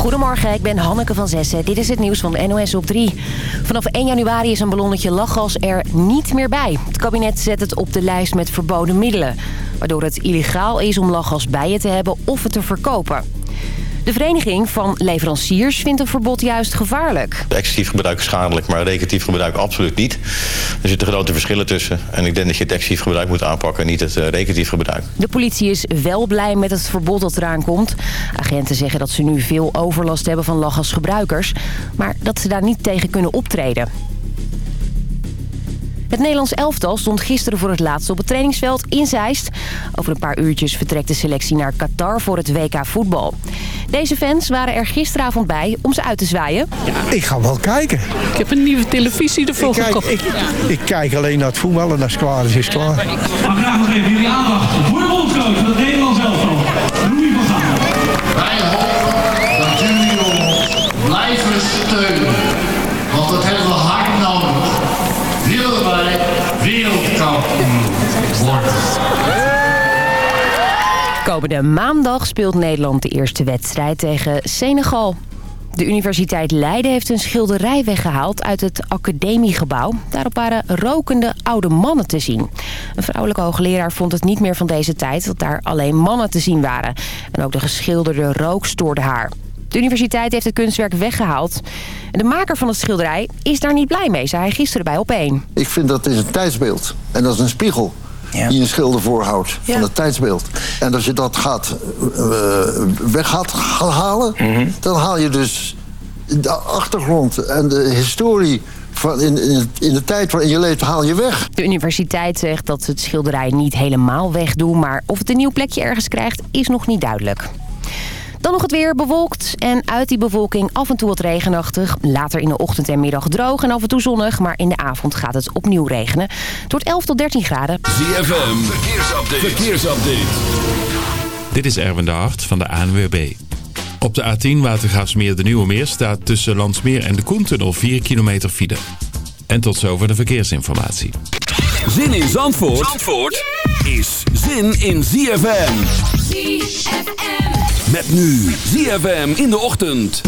Goedemorgen, ik ben Hanneke van Zessen. Dit is het nieuws van NOS op 3. Vanaf 1 januari is een ballonnetje lachgas er niet meer bij. Het kabinet zet het op de lijst met verboden middelen. Waardoor het illegaal is om lachgas bij je te hebben of het te verkopen. De Vereniging van Leveranciers vindt een verbod juist gevaarlijk. Excessief gebruik is schadelijk, maar recreatief gebruik absoluut niet. Er zitten grote verschillen tussen. En ik denk dat je het excessief gebruik moet aanpakken en niet het uh, recreatief gebruik. De politie is wel blij met het verbod dat eraan komt. Agenten zeggen dat ze nu veel overlast hebben van lachgasgebruikers. Maar dat ze daar niet tegen kunnen optreden. Het Nederlands elftal stond gisteren voor het laatst op het trainingsveld in Zeist. Over een paar uurtjes vertrekt de selectie naar Qatar voor het WK voetbal. Deze fans waren er gisteravond bij om ze uit te zwaaien. Ja, ik ga wel kijken. Ik heb een nieuwe televisie ervoor gekocht. Ik, ik, kijk alleen naar het voetbal en als het klaar is, is het klaar. Ik mag graag nog even jullie aandacht voor de bondscoach van het Nederlands elftal, Louis van Gaal. Wij hopen dat jullie ons blijven steunen, wereldkampioen worden. Komende maandag speelt Nederland de eerste wedstrijd tegen Senegal. De Universiteit Leiden heeft een schilderij weggehaald uit het academiegebouw. Daarop waren rokende oude mannen te zien. Een vrouwelijke hoogleraar vond het niet meer van deze tijd dat daar alleen mannen te zien waren. En ook de geschilderde rook stoorde haar. De universiteit heeft het kunstwerk weggehaald. De maker van het schilderij is daar niet blij mee, zei hij gisteren bij Op1. Ik vind dat is een tijdsbeeld. En dat is een spiegel ja. die een schilder voorhoudt ja. van het tijdsbeeld. En als je dat gaat uh, weg gaat halen, mm -hmm. dan haal je dus de achtergrond en de historie van in, in, in, de tijd waarin je leeft haal je weg. De universiteit zegt dat ze het schilderij niet helemaal wegdoen... maar of het een nieuw plekje ergens krijgt is nog niet duidelijk. Dan nog het weer bewolkt en uit die bewolking af en toe wat regenachtig. Later in de ochtend en middag droog en af en toe zonnig. Maar in de avond gaat het opnieuw regenen. Het wordt 11 tot 13 graden. ZFM, verkeersupdate. verkeersupdate. Dit is Erwin de Hart van de ANWB. Op de A10 Watergraafsmeer de Nieuwe Meer staat tussen Landsmeer en de Koentunnel 4 kilometer file. En tot zover de verkeersinformatie. Zin in Zandvoort, Zandvoort is zin in ZFM. ZFM. Met nu ZFM in de ochtend.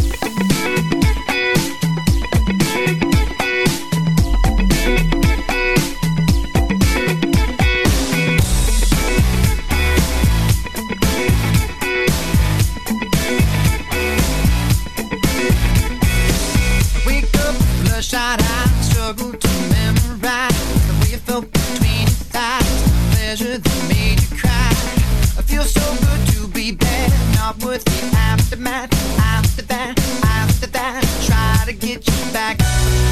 Wake up, bloodshot eyes, struggle to memorize the way you felt between your thighs, pleasure that made you cry. I feel so good to be the aftermath. After that, after that, try to get you back.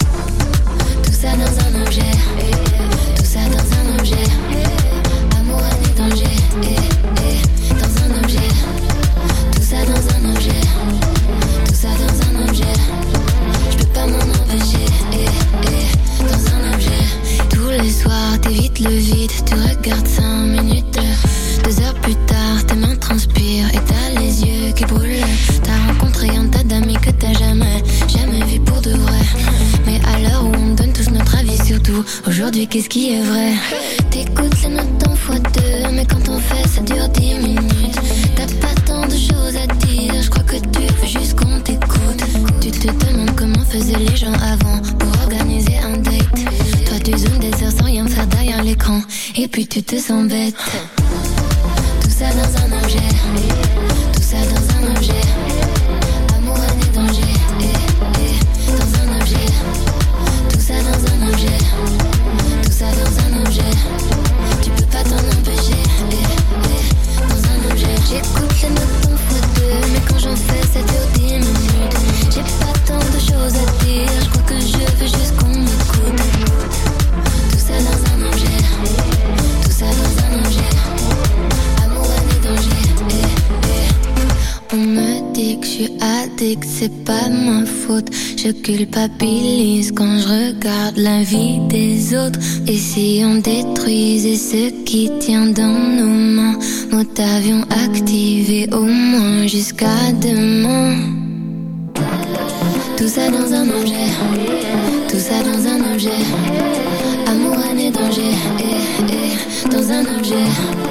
puis tu te sens bête. Tout ça dans un objet. C'est que c'est pas ma faute. Je culpabilise quand je regarde la vie des autres. Et si on détruisait ce qui tient dans nos mains, mot avion activé au moins jusqu'à demain. Tout ça dans un objet, tout ça dans un objet. Amour, année, danger, et, dans un objet.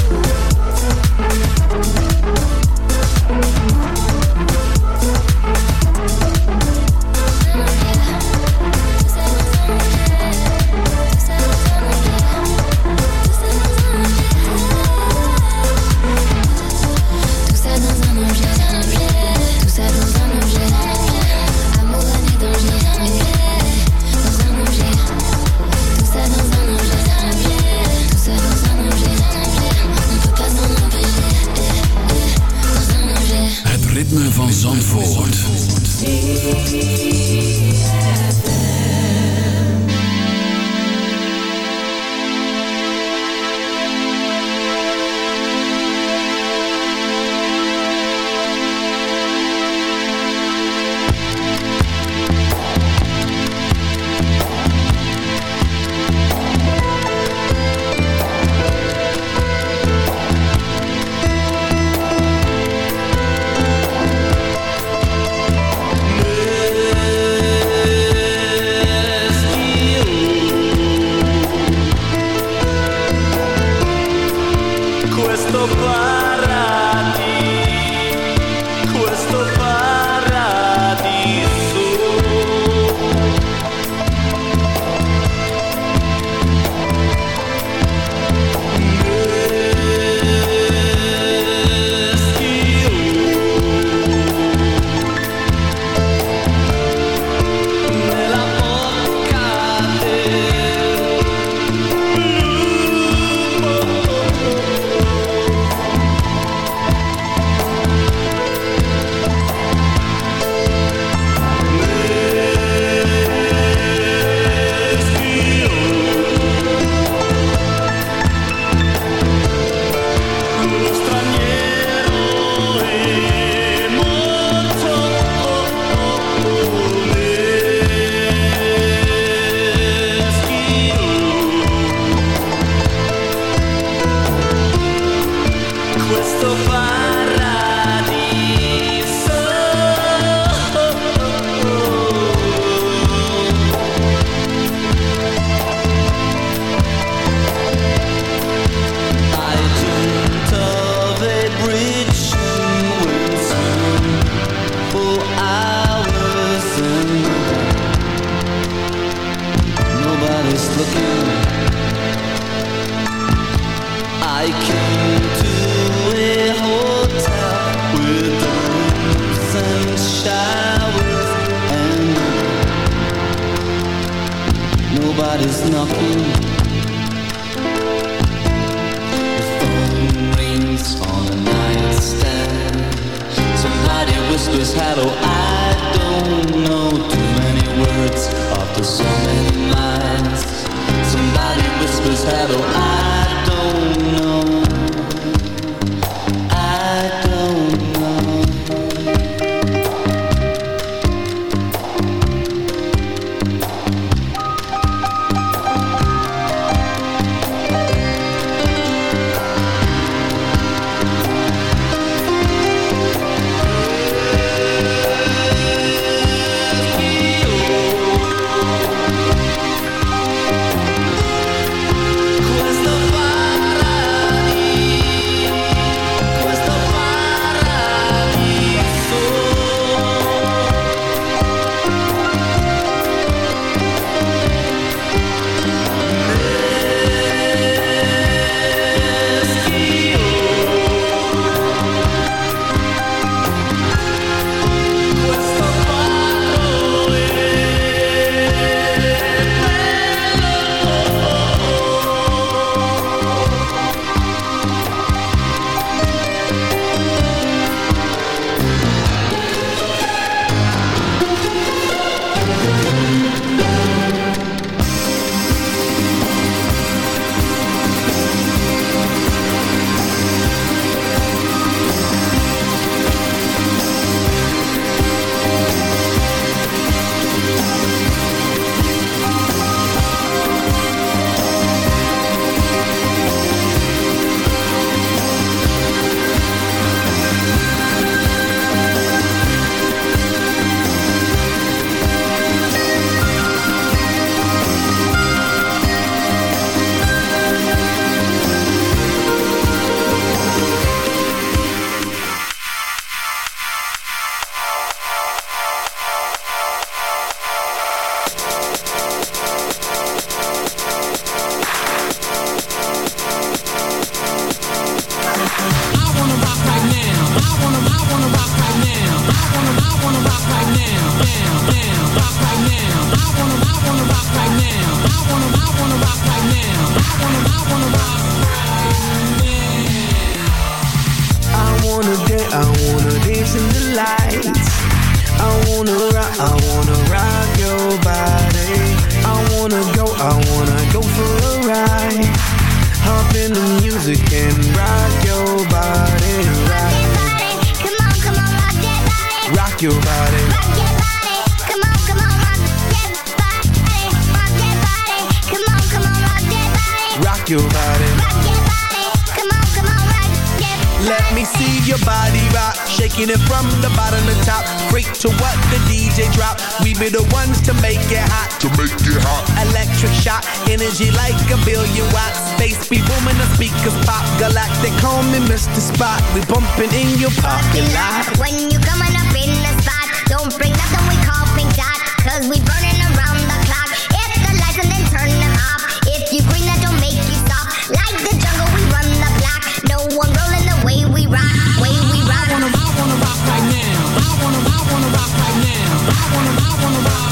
Parking lot. When you coming up in the spot, don't bring nothing we call pink dot. Cause we burning around the clock. Hit the lights and then turn them off. If you green, that don't make you stop. Like the jungle, we run the block. No one rolling the way we rock. Way we rock. I wanna, I wanna rock right now. I wanna, I wanna rock right now. I wanna, I wanna rock.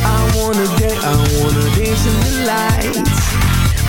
I wanna dance, I wanna dance in the lights.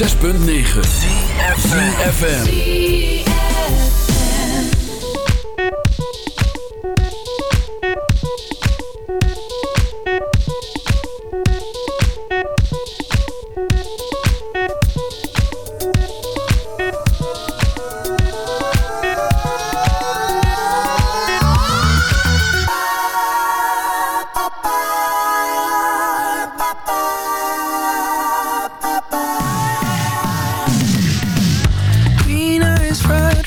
106.9 FM.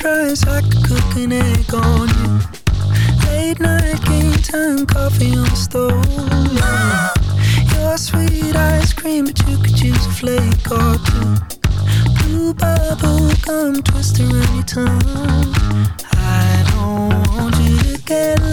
surprise I could cook an egg on you Late night game time coffee on the stove. Your sweet ice cream but you could use a flake or two. Blue bubble gum twisting in your tongue I don't want you to get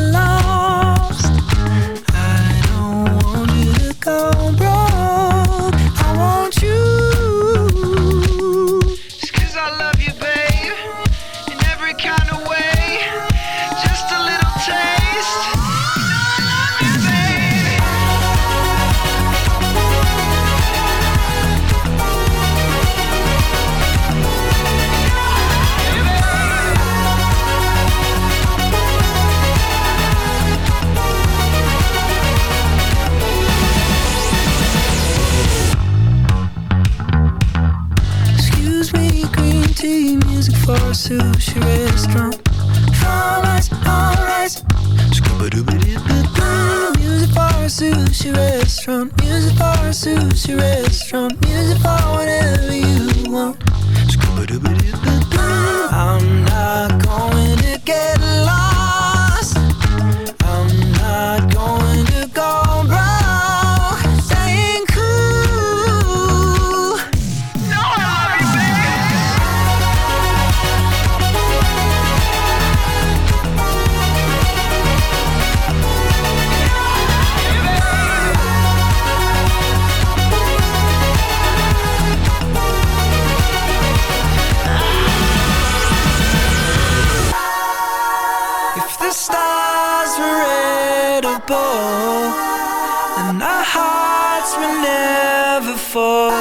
and our hearts will never fall.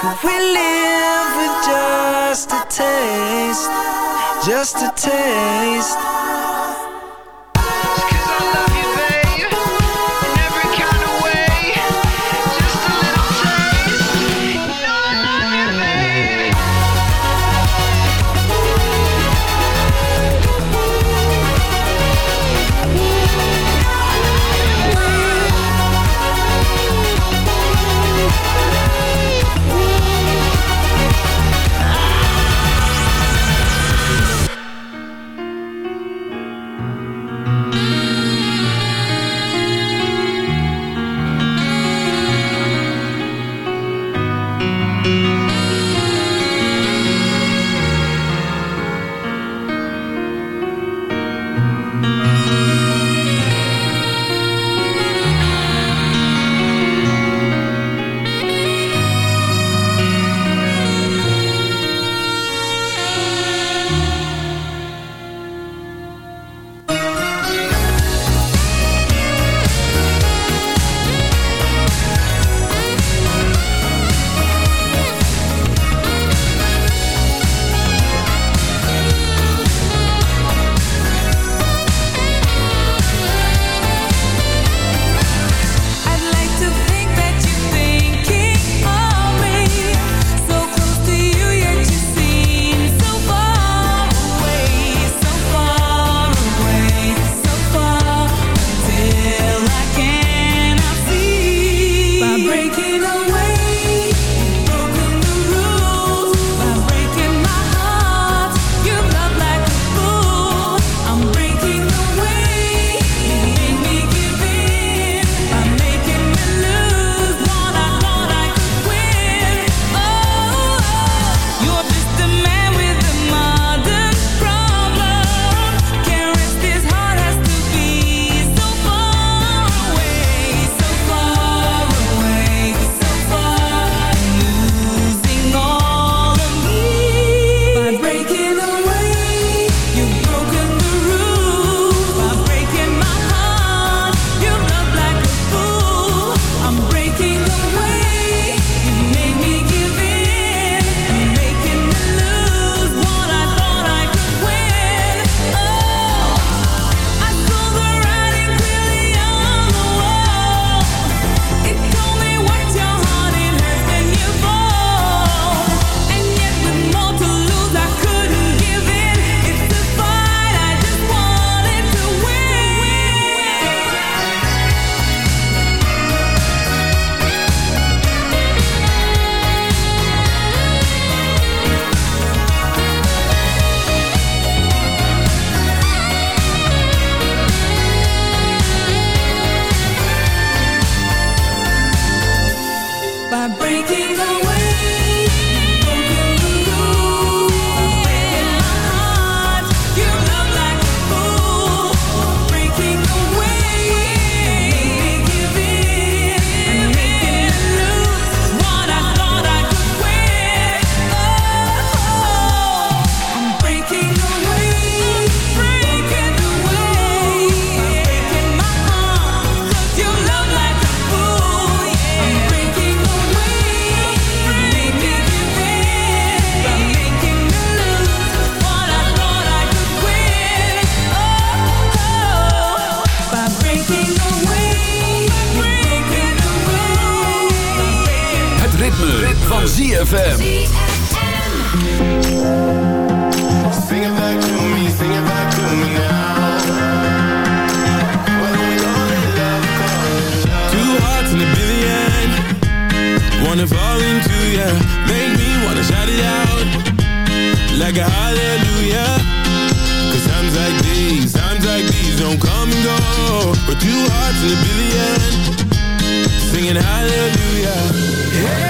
Could we live with just a taste, just a taste? ZFM. Sing it back to me, sing it back to me now. Two hearts in a billion. Wanna fall into ya. Make me wanna shout it out. Like a hallelujah. Cause times like these, times like these don't come and go. But two hearts in a billion. Singing hallelujah. Hey,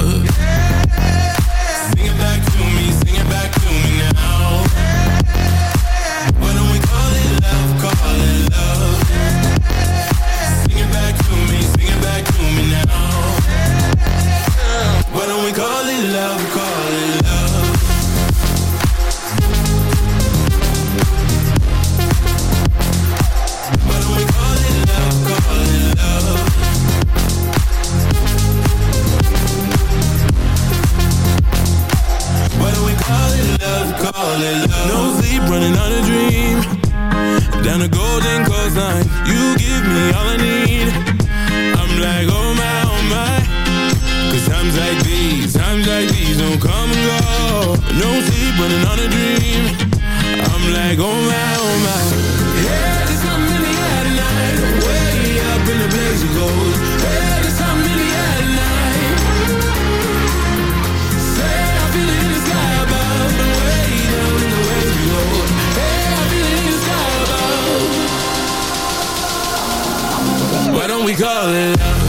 Times like these, times like these don't come and go. No sleep, running on a dream. I'm like, oh my, oh my. Yeah, there's something in the air tonight. Way up in the blaze of gold. There's something in the air tonight. Say, I feel it in the sky above. Way down in the waves below. Hey, I feel it in the sky above. Why don't we call it?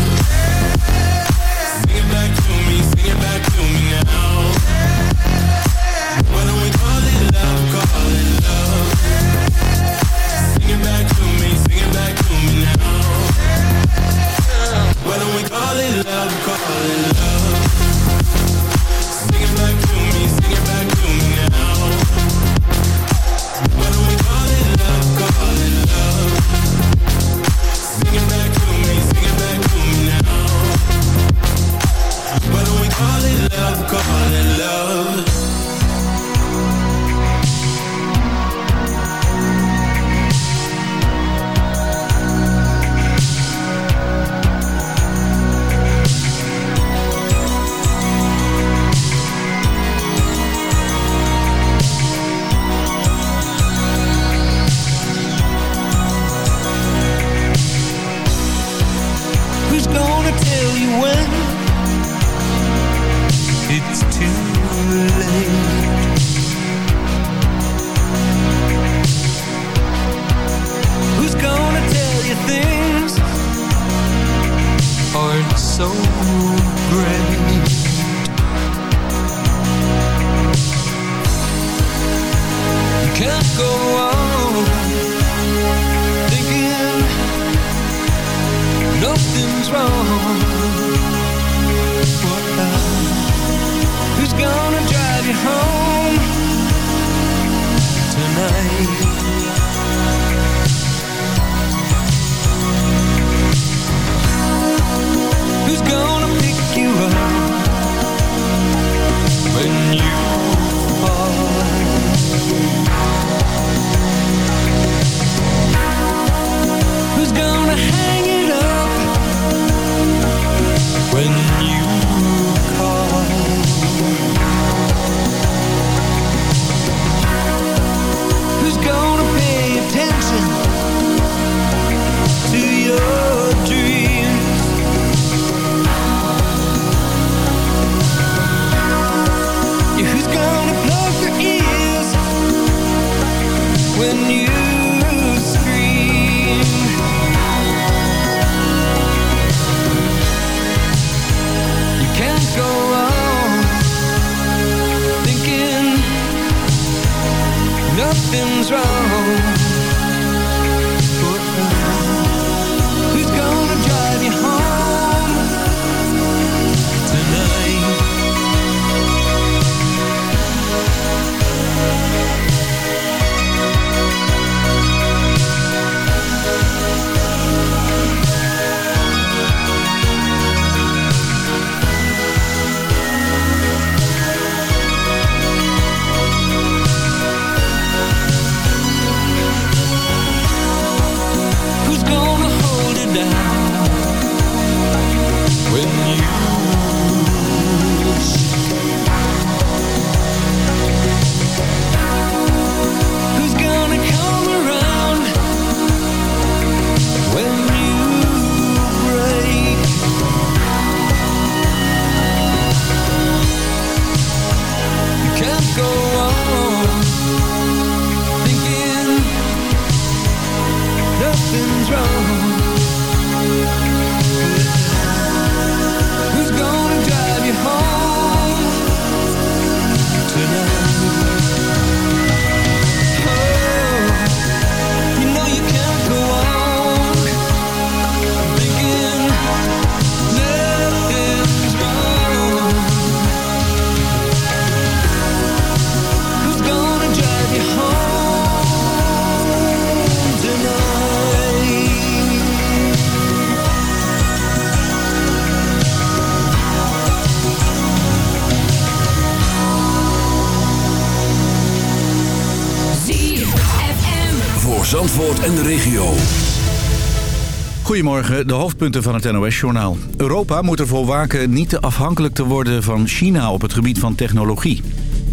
Goedemorgen, de hoofdpunten van het NOS-journaal. Europa moet ervoor waken niet te afhankelijk te worden van China op het gebied van technologie.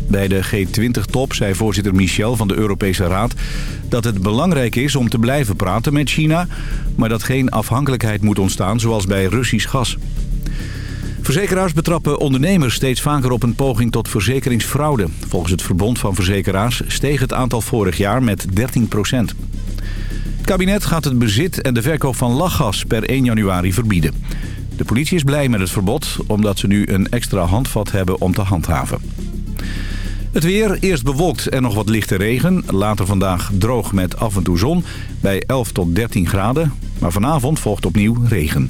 Bij de G20-top zei voorzitter Michel van de Europese Raad... dat het belangrijk is om te blijven praten met China... maar dat geen afhankelijkheid moet ontstaan zoals bij Russisch gas. Verzekeraars betrappen ondernemers steeds vaker op een poging tot verzekeringsfraude. Volgens het Verbond van Verzekeraars steeg het aantal vorig jaar met 13 procent. Kabinet gaat het bezit en de verkoop van lachgas per 1 januari verbieden. De politie is blij met het verbod, omdat ze nu een extra handvat hebben om te handhaven. Het weer, eerst bewolkt en nog wat lichte regen. Later vandaag droog met af en toe zon bij 11 tot 13 graden. Maar vanavond volgt opnieuw regen.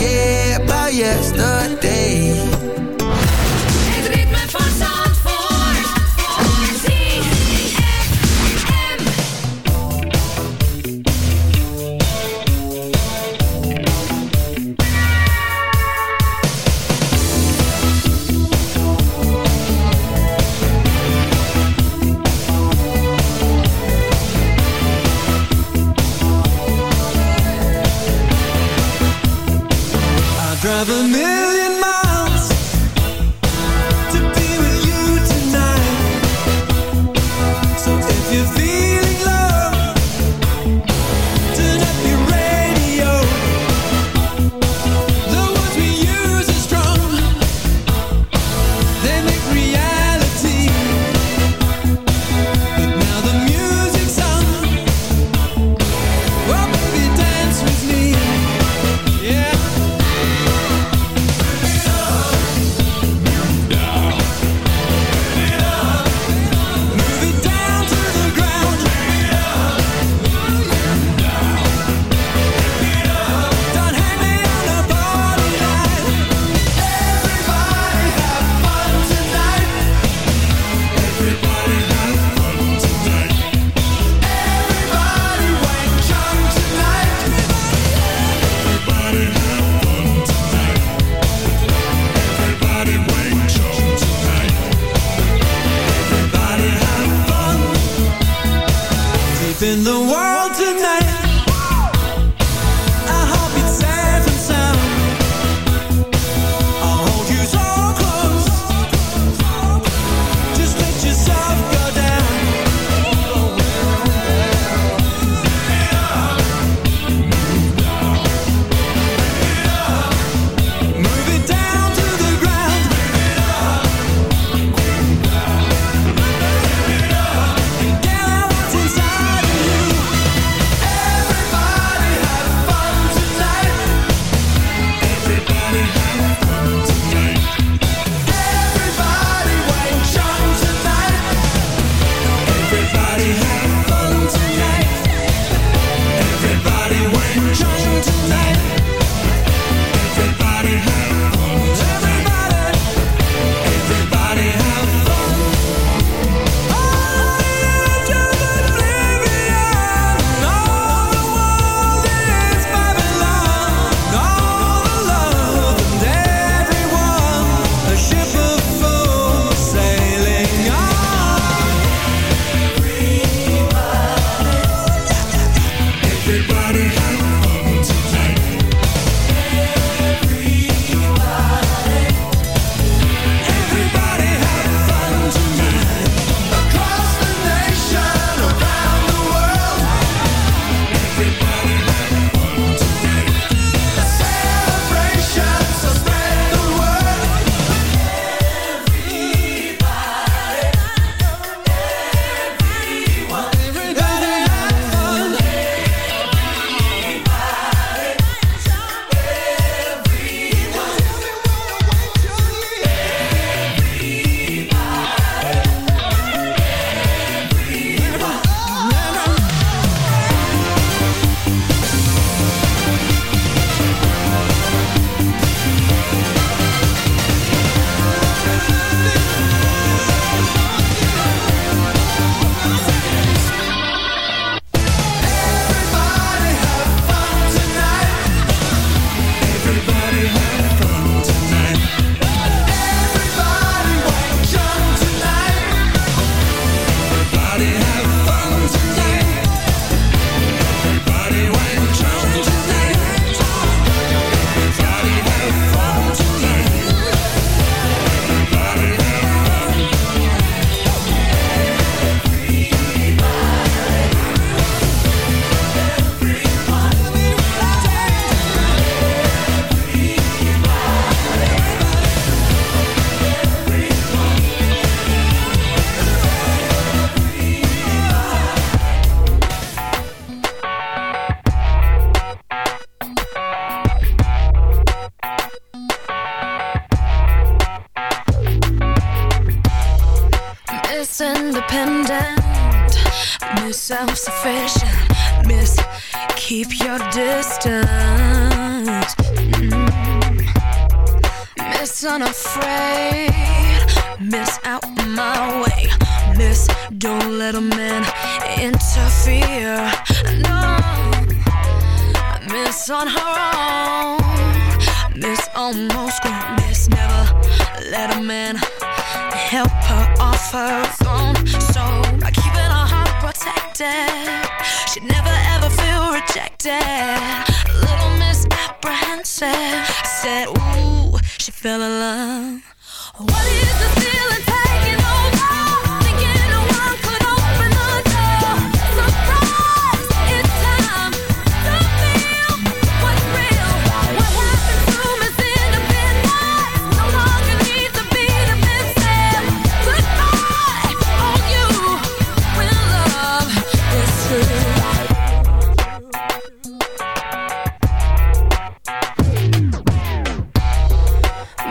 yesterday. Drive a million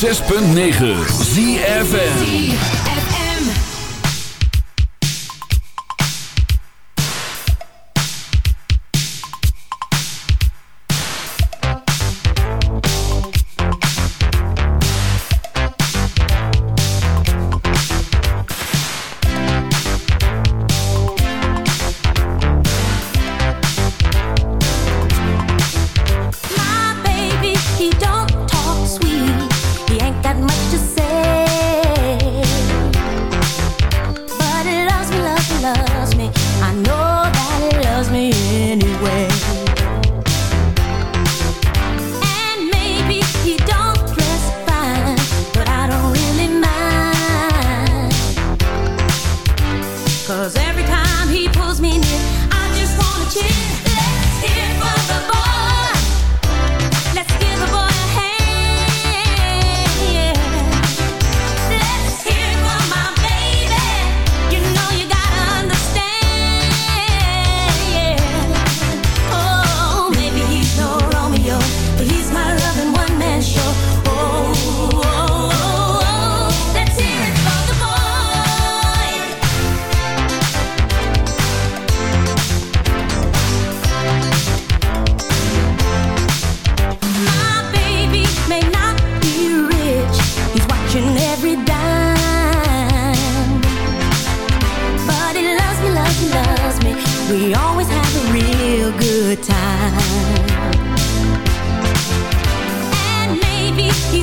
106.9 ZFN loves me. We always have a real good time. And maybe he